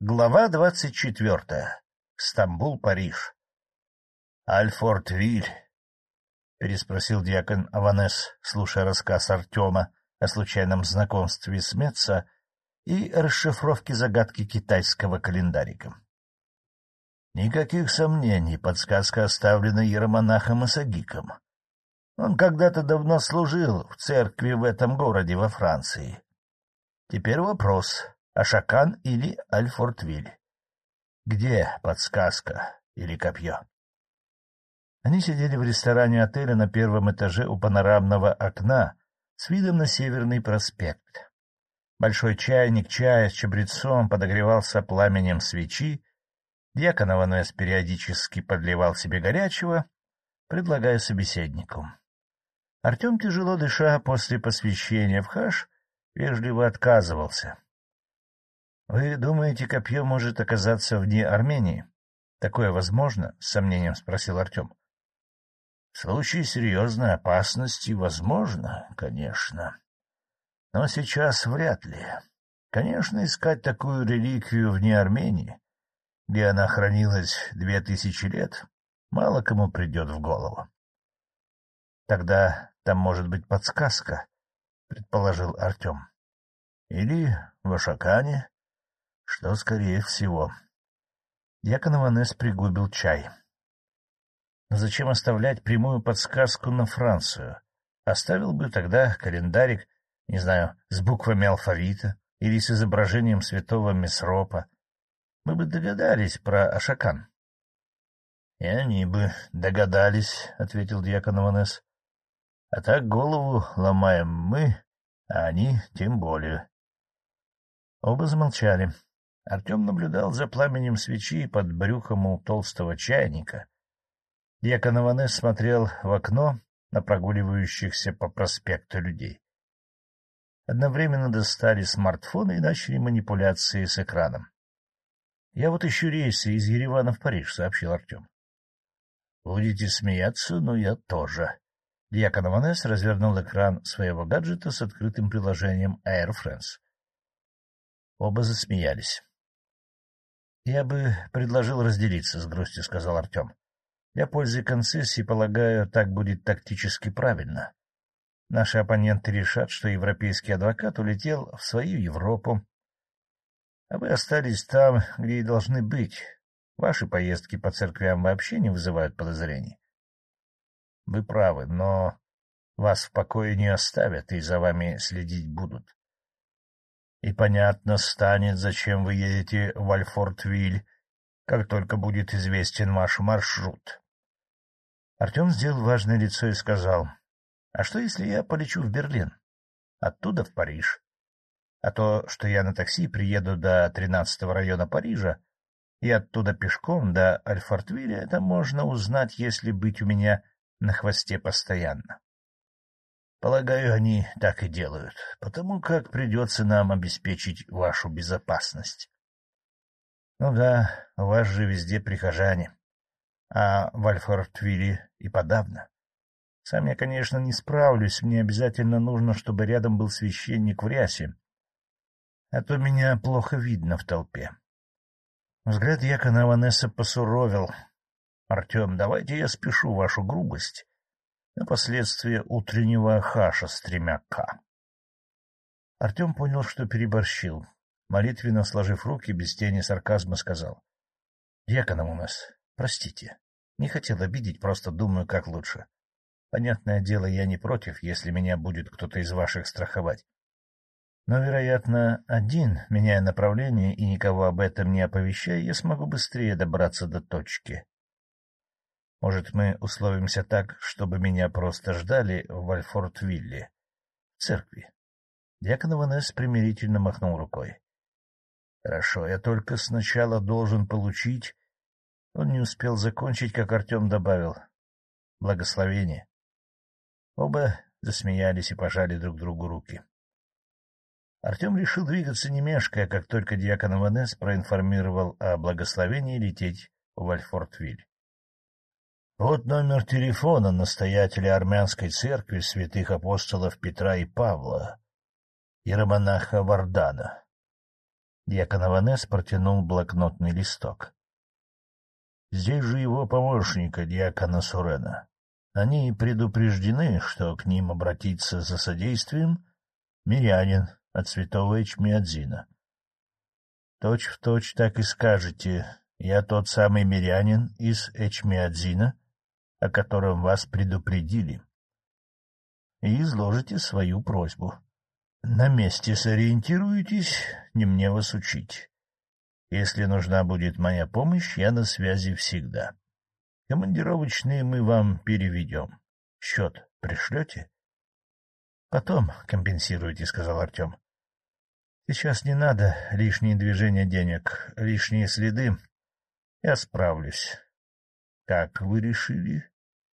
Глава двадцать четвертая. Стамбул, Париж. Альфорд-Виль, — переспросил диакон Аванес, слушая рассказ Артема о случайном знакомстве с Меца и расшифровке загадки китайского календарика. Никаких сомнений, подсказка оставлена иеромонахом Асагиком. Он когда-то давно служил в церкви в этом городе во Франции. Теперь вопрос, Ашакан или Альфортвиль. Где подсказка или копье? Они сидели в ресторане отеля на первом этаже у панорамного окна с видом на Северный проспект. Большой чайник чая с чабрецом подогревался пламенем свечи, дьякон Аванес периодически подливал себе горячего, предлагая собеседнику. Артем, тяжело дыша после посвящения в хаш, вежливо отказывался. — Вы думаете, копье может оказаться вне Армении? — Такое возможно? — с сомнением спросил Артем. — В случае серьезной опасности возможно, конечно. Но сейчас вряд ли. Конечно, искать такую реликвию вне Армении, где она хранилась две тысячи лет, мало кому придет в голову. — Тогда там может быть подсказка, — предположил Артем. — Или в Ашакане, что скорее всего. Дьякон Иванес пригубил чай. Но зачем оставлять прямую подсказку на Францию? Оставил бы тогда календарик, не знаю, с буквами алфавита или с изображением святого Месропа. Мы бы догадались про Ашакан. — И они бы догадались, — ответил дьякон Иванес. — А так голову ломаем мы, а они тем более. Оба замолчали. Артем наблюдал за пламенем свечи под брюхом у толстого чайника. Дьякон Иванес смотрел в окно на прогуливающихся по проспекту людей. Одновременно достали смартфоны и начали манипуляции с экраном. — Я вот ищу рейсы из Еревана в Париж, — сообщил Артем. — Будете смеяться, но я тоже. Дьякон Иванес развернул экран своего гаджета с открытым приложением Air France. Оба засмеялись. Я бы предложил разделиться, — с грустью сказал Артем. Для пользы концессии, полагаю, так будет тактически правильно. Наши оппоненты решат, что европейский адвокат улетел в свою Европу, а вы остались там, где и должны быть. Ваши поездки по церквям вообще не вызывают подозрений. Вы правы, но вас в покое не оставят и за вами следить будут и понятно станет, зачем вы едете в Альфортвиль, как только будет известен ваш маршрут. Артем сделал важное лицо и сказал, — А что, если я полечу в Берлин? Оттуда в Париж. А то, что я на такси приеду до тринадцатого района Парижа и оттуда пешком до Альфортвилля, это можно узнать, если быть у меня на хвосте постоянно. Полагаю, они так и делают, потому как придется нам обеспечить вашу безопасность. Ну да, у вас же везде прихожане, а в Альфортвилле и подавно. Сам я, конечно, не справлюсь, мне обязательно нужно, чтобы рядом был священник в рясе, а то меня плохо видно в толпе. Взгляд Якона Ванесса посуровил. — Артем, давайте я спешу вашу грубость на последствия утреннего хаша с тремя «К». Артем понял, что переборщил. Молитвенно сложив руки, без тени сарказма сказал. — Дьяконом у нас, простите. Не хотел обидеть, просто думаю, как лучше. Понятное дело, я не против, если меня будет кто-то из ваших страховать. Но, вероятно, один, меняя направление и никого об этом не оповещая, я смогу быстрее добраться до точки. Может, мы условимся так, чтобы меня просто ждали в Альфортвилле, в церкви? Дьякон Иванес примирительно махнул рукой. — Хорошо, я только сначала должен получить... Он не успел закончить, как Артем добавил. — Благословение. Оба засмеялись и пожали друг другу руки. Артем решил двигаться не мешкая, как только дьякон Иванес проинформировал о благословении лететь в Альфортвиль. Вот номер телефона настоятеля армянской церкви святых апостолов Петра и Павла, иеромонаха Вардана. Дьякон Аванес протянул блокнотный листок. Здесь же его помощника, диакона Сурена. Они предупреждены, что к ним обратиться за содействием мирянин от святого Эчмиадзина. Точь в точь так и скажете. Я тот самый мирянин из Эчмиадзина, о котором вас предупредили. И изложите свою просьбу. На месте сориентируетесь, не мне вас учить. Если нужна будет моя помощь, я на связи всегда. Командировочные мы вам переведем. Счет пришлете? — Потом компенсируйте, — сказал Артем. — Сейчас не надо лишние движения денег, лишние следы. Я справлюсь. — Как вы решили?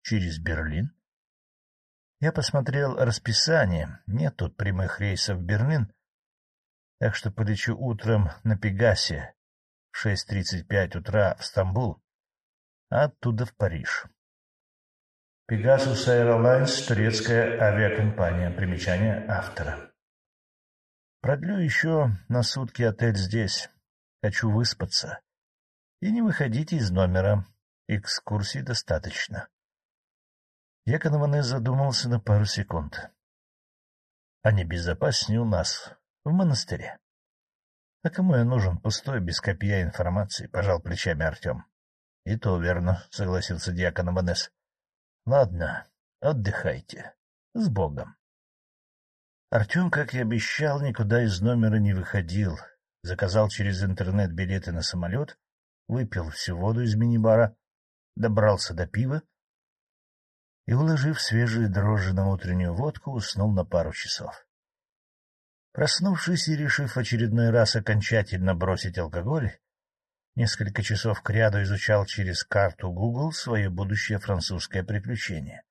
Через Берлин? Я посмотрел расписание. Нет тут прямых рейсов в Берлин, так что полечу утром на Пегасе 6.35 утра в Стамбул, а оттуда в Париж. Pegasus Airlines — турецкая авиакомпания. Примечание автора. Продлю еще на сутки отель здесь. Хочу выспаться. И не выходите из номера. Экскурсий достаточно. Якон задумался на пару секунд. Не безопаснее у нас, в монастыре. — А кому я нужен пустой, без копья информации? — пожал плечами Артем. — И то верно, — согласился дьякон Абанес. — Ладно, отдыхайте. С Богом. Артем, как и обещал, никуда из номера не выходил. Заказал через интернет билеты на самолет, выпил всю воду из мини-бара, добрался до пива и, уложив свежие дрожжи на утреннюю водку, уснул на пару часов. Проснувшись и решив очередной раз окончательно бросить алкоголь, несколько часов кряду изучал через карту Google свое будущее французское приключение.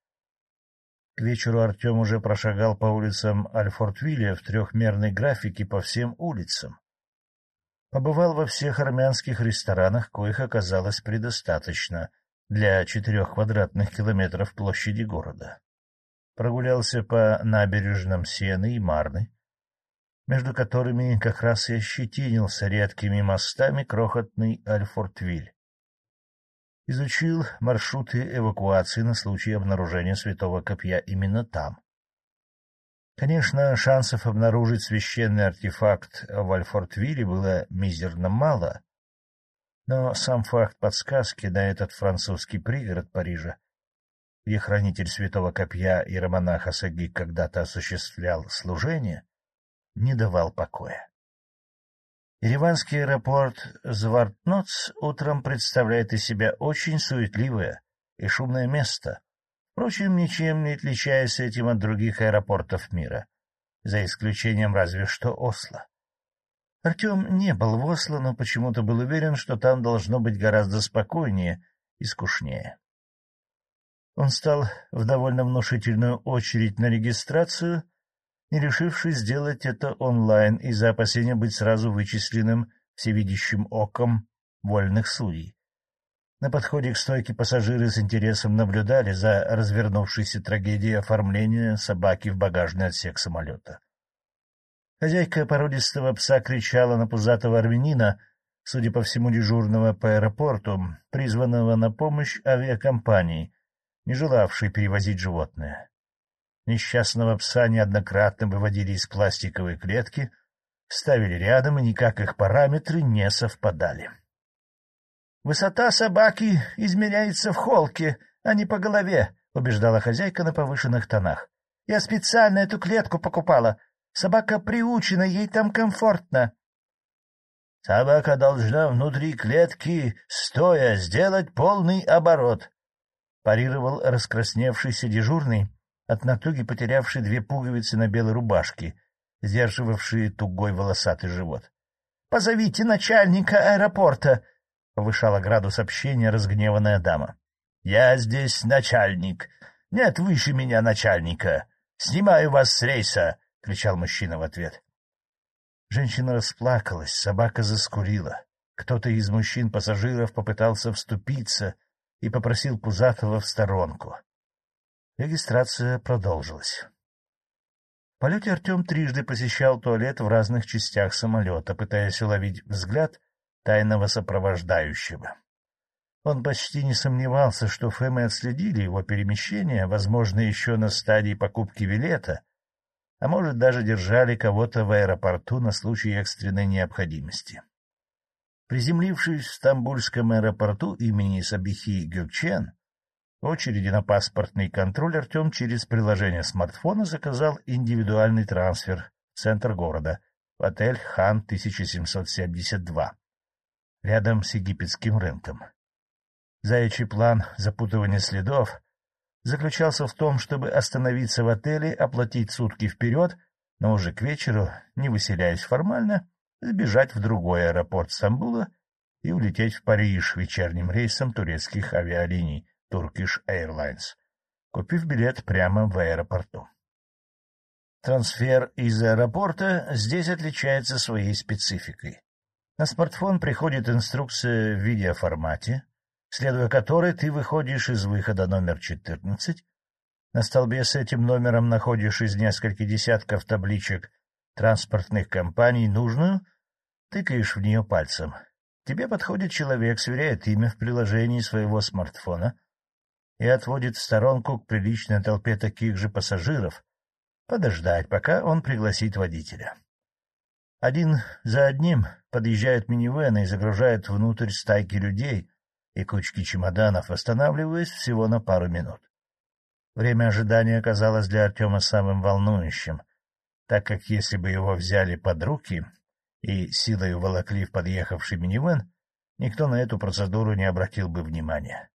К вечеру Артем уже прошагал по улицам Альфортвилля в трехмерной графике по всем улицам. Побывал во всех армянских ресторанах, коих оказалось предостаточно для четырех квадратных километров площади города. Прогулялся по набережным Сены и Марны, между которыми как раз и ощетинился редкими мостами крохотный Альфортвиль. Изучил маршруты эвакуации на случай обнаружения святого копья именно там. Конечно, шансов обнаружить священный артефакт в Альфортвилле было мизерно мало, но сам факт подсказки на этот французский пригород Парижа, где хранитель святого копья и романаха Саги когда-то осуществлял служение, не давал покоя. Ереванский аэропорт Звартноц утром представляет из себя очень суетливое и шумное место, впрочем, ничем не отличаясь этим от других аэропортов мира, за исключением разве что Осло. Артем не был в Осло, но почему-то был уверен, что там должно быть гораздо спокойнее и скучнее. Он стал в довольно внушительную очередь на регистрацию — не решившись сделать это онлайн из-за опасения быть сразу вычисленным всевидящим оком вольных судей. На подходе к стойке пассажиры с интересом наблюдали за развернувшейся трагедией оформления собаки в багажный отсек самолета. Хозяйка породистого пса кричала на пузатого армянина, судя по всему дежурного по аэропорту, призванного на помощь авиакомпании, не желавшей перевозить животное. Несчастного пса неоднократно выводили из пластиковой клетки, ставили рядом, и никак их параметры не совпадали. — Высота собаки измеряется в холке, а не по голове, — убеждала хозяйка на повышенных тонах. — Я специально эту клетку покупала. Собака приучена, ей там комфортно. — Собака должна внутри клетки, стоя, сделать полный оборот, — парировал раскрасневшийся дежурный, от натуги потерявший две пуговицы на белой рубашке, сдерживавшие тугой волосатый живот. — Позовите начальника аэропорта! — повышала градус общения разгневанная дама. — Я здесь начальник. Нет выше меня начальника. Снимаю вас с рейса! — кричал мужчина в ответ. Женщина расплакалась, собака заскурила. Кто-то из мужчин-пассажиров попытался вступиться и попросил Пузатого в сторонку. Регистрация продолжилась. В полете Артем трижды посещал туалет в разных частях самолета, пытаясь уловить взгляд тайного сопровождающего. Он почти не сомневался, что Фэмы отследили его перемещение, возможно, еще на стадии покупки билета, а может, даже держали кого-то в аэропорту на случай экстренной необходимости. Приземлившись в Стамбульском аэропорту имени Сабихи Гюкчен, в очереди на паспортный контроль Артем через приложение смартфона заказал индивидуальный трансфер в центр города, в отель «Хан-1772», рядом с египетским рынком. Заячий план запутывания следов заключался в том, чтобы остановиться в отеле, оплатить сутки вперед, но уже к вечеру, не выселяясь формально, сбежать в другой аэропорт Стамбула и улететь в Париж вечерним рейсом турецких авиалиний Turkish Airlines, купив билет прямо в аэропорту. Трансфер из аэропорта здесь отличается своей спецификой. На смартфон приходит инструкция в видеоформате, следуя которой ты выходишь из выхода номер 14. На столбе с этим номером находишь из нескольких десятков табличек транспортных компаний нужную, тыкаешь в нее пальцем. Тебе подходит человек, сверяет имя в приложении своего смартфона и отводит в сторонку к приличной толпе таких же пассажиров, подождать, пока он пригласит водителя. Один за одним подъезжают минивены и загружают внутрь стайки людей и кучки чемоданов, останавливаясь всего на пару минут. Время ожидания оказалось для Артема самым волнующим, так как если бы его взяли под руки и силой уволокли в подъехавший минивэн, никто на эту процедуру не обратил бы внимания.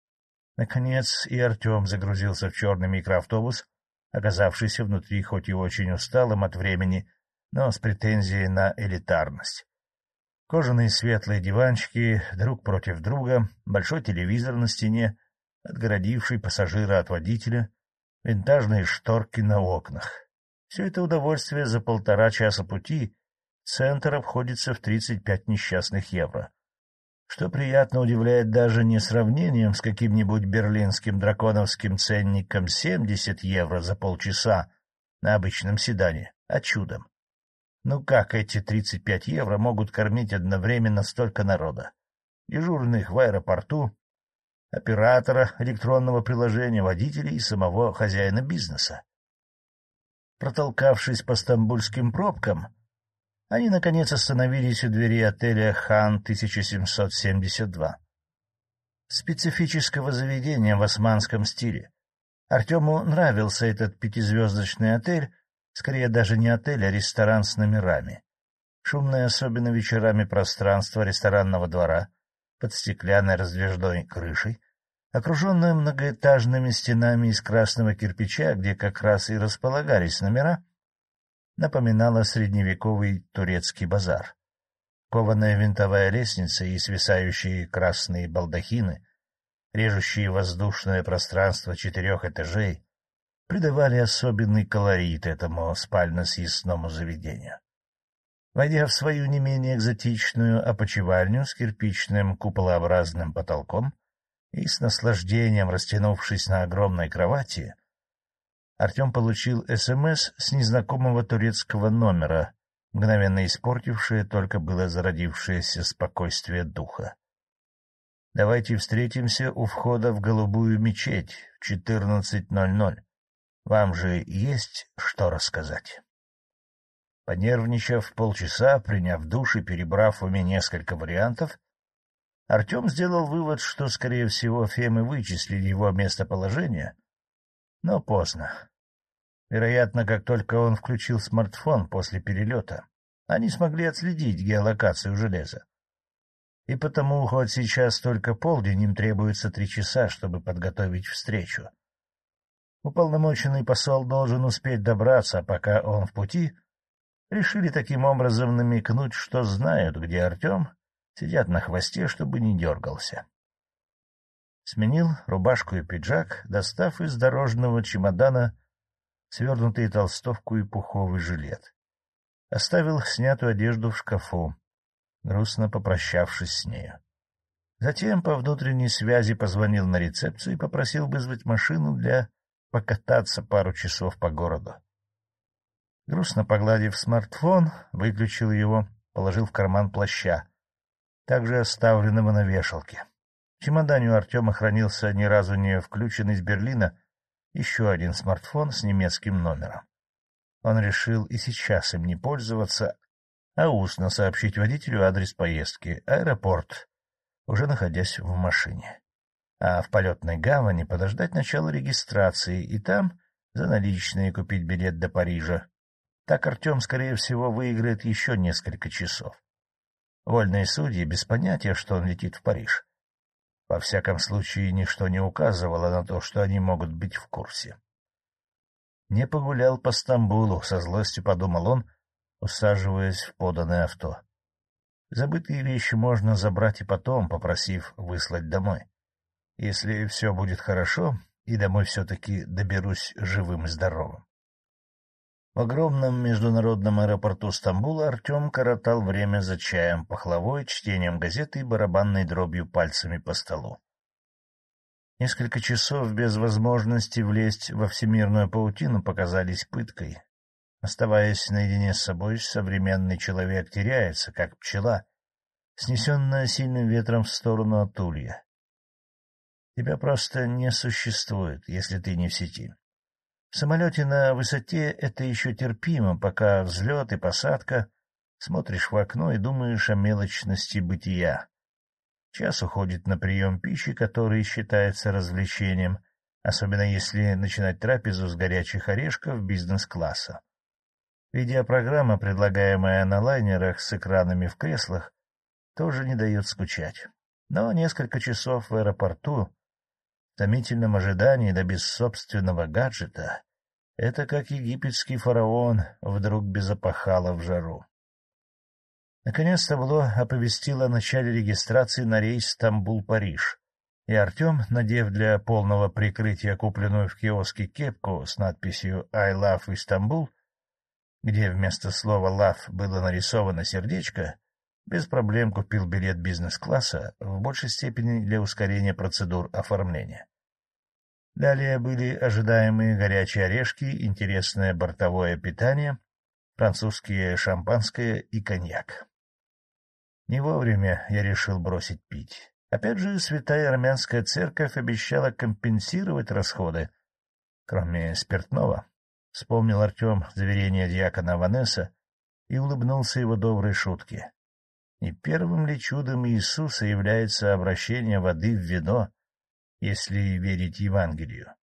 Наконец и Артем загрузился в черный микроавтобус, оказавшийся внутри хоть и очень усталым от времени, но с претензией на элитарность. Кожаные светлые диванчики друг против друга, большой телевизор на стене, отгородивший пассажира от водителя, винтажные шторки на окнах. Все это удовольствие за полтора часа пути центр обходится в 35 несчастных евро, что приятно удивляет даже не сравнением с каким-нибудь берлинским драконовским ценником 70 евро за полчаса на обычном седане, а чудом. Ну как эти 35 евро могут кормить одновременно столько народа? Дежурных в аэропорту, оператора электронного приложения, водителей и самого хозяина бизнеса. Протолкавшись по стамбульским пробкам, они, наконец, остановились у двери отеля «Хан-1772». Специфического заведения в османском стиле. Артему нравился этот пятизвездочный отель, скорее даже не отель, а ресторан с номерами. Шумное, особенно вечерами, пространство ресторанного двора под стеклянной раздвижной крышей, окруженное многоэтажными стенами из красного кирпича, где как раз и располагались номера, напоминало средневековый турецкий базар. Кованая винтовая лестница и свисающие красные балдахины, режущие воздушное пространство четырех этажей, придавали особенный колорит этому спально-съестному заведению. Войдя в свою не менее экзотичную опочивальню с кирпичным куполообразным потолком и с наслаждением растянувшись на огромной кровати, Артем получил СМС с незнакомого турецкого номера, мгновенно испортившее только было зародившееся спокойствие духа. «Давайте встретимся у входа в голубую мечеть в 14.00. Вам же есть что рассказать? Понервничав полчаса, приняв душ и перебрав в уме несколько вариантов, Артем сделал вывод, что, скорее всего, Фемы вычислили его местоположение, но поздно. Вероятно, как только он включил смартфон после перелета, они смогли отследить геолокацию железа. И потому, хоть сейчас только полдень, им требуется три часа, чтобы подготовить встречу. Уполномоченный посол должен успеть добраться, пока он в пути. Решили таким образом намекнуть, что знают, где Артем, сидят на хвосте, чтобы не дергался. Сменил рубашку и пиджак, достав из дорожного чемодана свернутые толстовку и пуховый жилет. Оставил снятую одежду в шкафу, грустно попрощавшись с нею. Затем по внутренней связи позвонил на рецепцию и попросил вызвать машину для покататься пару часов по городу. Грустно погладив смартфон, выключил его, положил в карман плаща, также оставленного на вешалке. В чемодане у Артема хранился ни разу не включенный из Берлина еще один смартфон с немецким номером. Он решил и сейчас им не пользоваться, а устно сообщить водителю адрес поездки — аэропорт, уже находясь в машине. А в полетной гавани подождать начала регистрации и там за наличные купить билет до Парижа. Так Артем, скорее всего, выиграет еще несколько часов. Вольные судьи без понятия, что он летит в Париж. Во всяком случае, ничто не указывало на то, что они могут быть в курсе. Не погулял по Стамбулу, со злостью подумал он, усаживаясь в поданное авто. Забытые вещи можно забрать и потом, попросив выслать домой. Если все будет хорошо, и домой все-таки доберусь живым и здоровым. В огромном международном аэропорту Стамбула Артем коротал время за чаем, пахлавой, чтением газеты и барабанной дробью пальцами по столу. Несколько часов без возможности влезть во всемирную паутину показались пыткой. Оставаясь наедине с собой, современный человек теряется, как пчела, снесенная сильным ветром в сторону от улья. Тебя просто не существует, если ты не в сети. В самолете на высоте это еще терпимо, пока взлет и посадка, смотришь в окно и думаешь о мелочности бытия. Час уходит на прием пищи, который считается развлечением, особенно если начинать трапезу с горячих орешков бизнес-класса. Видеопрограмма, предлагаемая на лайнерах с экранами в креслах, тоже не дает скучать. Но несколько часов в аэропорту томительном ожидании да без собственного гаджета — это как египетский фараон вдруг безопахало в жару. Наконец табло оповестило о начале регистрации на рейс Стамбул-Париж, и Артем, надев для полного прикрытия купленную в киоске кепку с надписью «I love Istanbul», где вместо слова «love» было нарисовано сердечко, без проблем купил билет бизнес-класса, в большей степени для ускорения процедур оформления. Далее были ожидаемые горячие орешки, интересное бортовое питание, французские шампанское и коньяк. Не вовремя я решил бросить пить. Опять же, святая армянская церковь обещала компенсировать расходы, кроме спиртного. Вспомнил Артем заверение дьякона Ванесса и улыбнулся его доброй шутке. Не первым ли чудом Иисуса является обращение воды в вино, если верить Евангелию?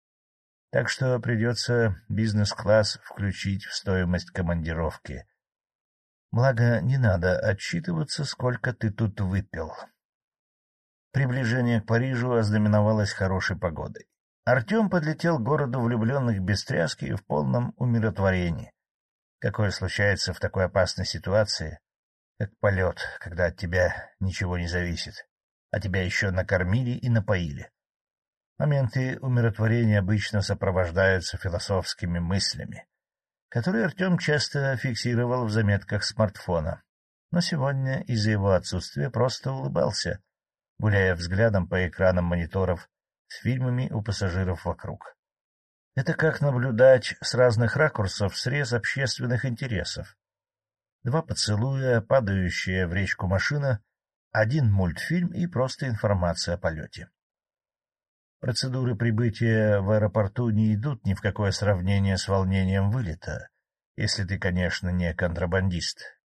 Так что придется бизнес-класс включить в стоимость командировки. Благо, не надо отчитываться, сколько ты тут выпил. Приближение к Парижу ознаменовалось хорошей погодой. Артем подлетел к городу влюбленных без тряски и в полном умиротворении. Какое случается в такой опасной ситуации, как полет, когда от тебя ничего не зависит, а тебя еще накормили и напоили. Моменты умиротворения обычно сопровождаются философскими мыслями, которые Артем часто фиксировал в заметках смартфона, но сегодня из-за его отсутствия просто улыбался, гуляя взглядом по экранам мониторов с фильмами у пассажиров вокруг. Это как наблюдать с разных ракурсов срез общественных интересов два поцелуя, падающая в речку машина, один мультфильм и просто информация о полете. Процедуры прибытия в аэропорту не идут ни в какое сравнение с волнением вылета, если ты, конечно, не контрабандист.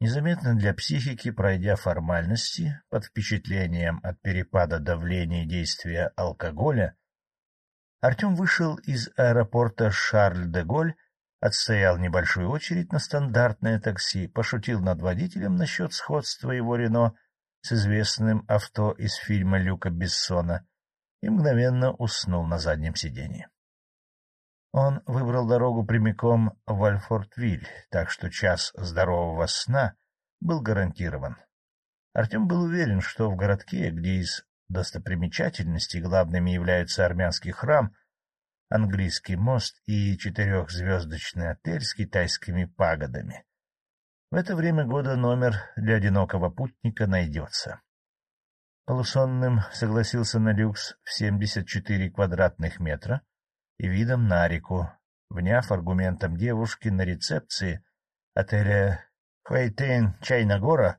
Незаметно для психики, пройдя формальности, под впечатлением от перепада давления и действия алкоголя, Артем вышел из аэропорта Шарль-де-Голь отстоял небольшую очередь на стандартное такси, пошутил над водителем насчет сходства его Рено с известным авто из фильма Люка Бессона и мгновенно уснул на заднем сиденье. Он выбрал дорогу прямиком в Альфортвиль, так что час здорового сна был гарантирован. Артем был уверен, что в городке, где из достопримечательностей главными являются армянский храм английский мост и четырехзвездочный отель с китайскими пагодами. В это время года номер для одинокого путника найдется. Полусонным согласился на люкс в 74 квадратных метра и видом на реку, вняв аргументом девушки на рецепции отеля Хвейтейн Чайнагора,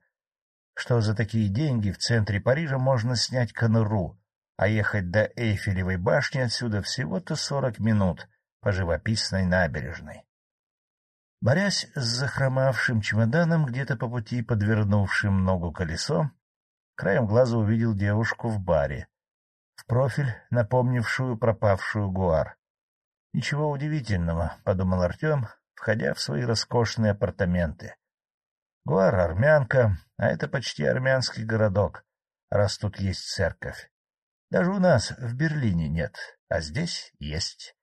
что за такие деньги в центре Парижа можно снять конуру, а ехать до Эйфелевой башни отсюда всего-то сорок минут по живописной набережной. Борясь с захромавшим чемоданом, где-то по пути подвернувшим ногу колесо, краем глаза увидел девушку в баре, в профиль напомнившую пропавшую гуар. Ничего удивительного, — подумал Артем, входя в свои роскошные апартаменты. Гуар — армянка, а это почти армянский городок, раз тут есть церковь. Даже у нас в Берлине нет, а здесь есть.